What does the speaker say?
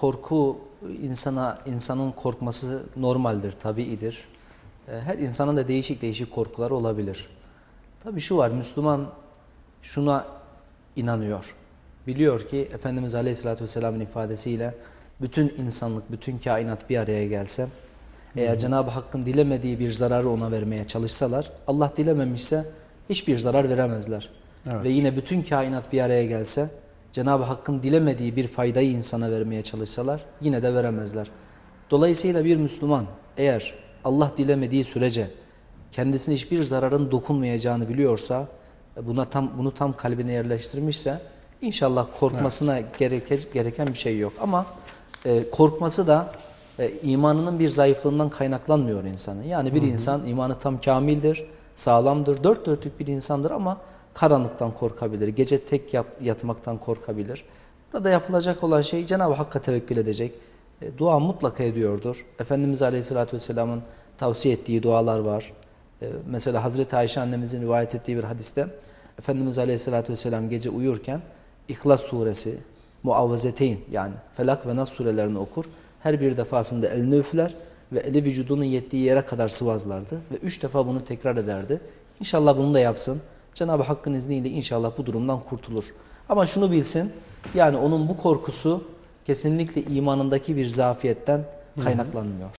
korku insana insanın korkması normaldir, tabiidir. E, her insanın da değişik değişik korkuları olabilir. Tabii şu var, Müslüman şuna inanıyor. Biliyor ki Efendimiz Aleyhisselatü Vesselam'ın ifadesiyle bütün insanlık, bütün kainat bir araya gelse, eğer Cenab-ı Hakk'ın dilemediği bir zararı ona vermeye çalışsalar, Allah dilememişse hiçbir zarar veremezler. Evet. Ve yine bütün kainat bir araya gelse, Cenab-ı Hakk'ın dilemediği bir faydayı insana vermeye çalışsalar yine de veremezler. Dolayısıyla bir Müslüman eğer Allah dilemediği sürece kendisine hiçbir zararın dokunmayacağını biliyorsa, buna tam bunu tam kalbine yerleştirmişse inşallah korkmasına gereke, gereken bir şey yok. Ama e, korkması da e, imanının bir zayıflığından kaynaklanmıyor insanın. Yani bir insan imanı tam kamildir, sağlamdır, dört dörtlük bir insandır ama karanlıktan korkabilir, gece tek yap, yatmaktan korkabilir. Burada yapılacak olan şey Cenab-ı Hakk'a tevekkül edecek. E, dua mutlaka ediyordur. Efendimiz Aleyhisselatü Vesselam'ın tavsiye ettiği dualar var. E, mesela Hazreti Ayşe annemizin rivayet ettiği bir hadiste Efendimiz Aleyhisselatü Vesselam gece uyurken İhlas suresi, Muavvezeteyn yani Felak ve Nas surelerini okur. Her bir defasında elini üfler ve eli vücudunun yettiği yere kadar sıvazlardı ve üç defa bunu tekrar ederdi. İnşallah bunu da yapsın. Cenab-ı Hakk'ın izniyle inşallah bu durumdan kurtulur. Ama şunu bilsin, yani onun bu korkusu kesinlikle imanındaki bir zafiyetten kaynaklanmıyor.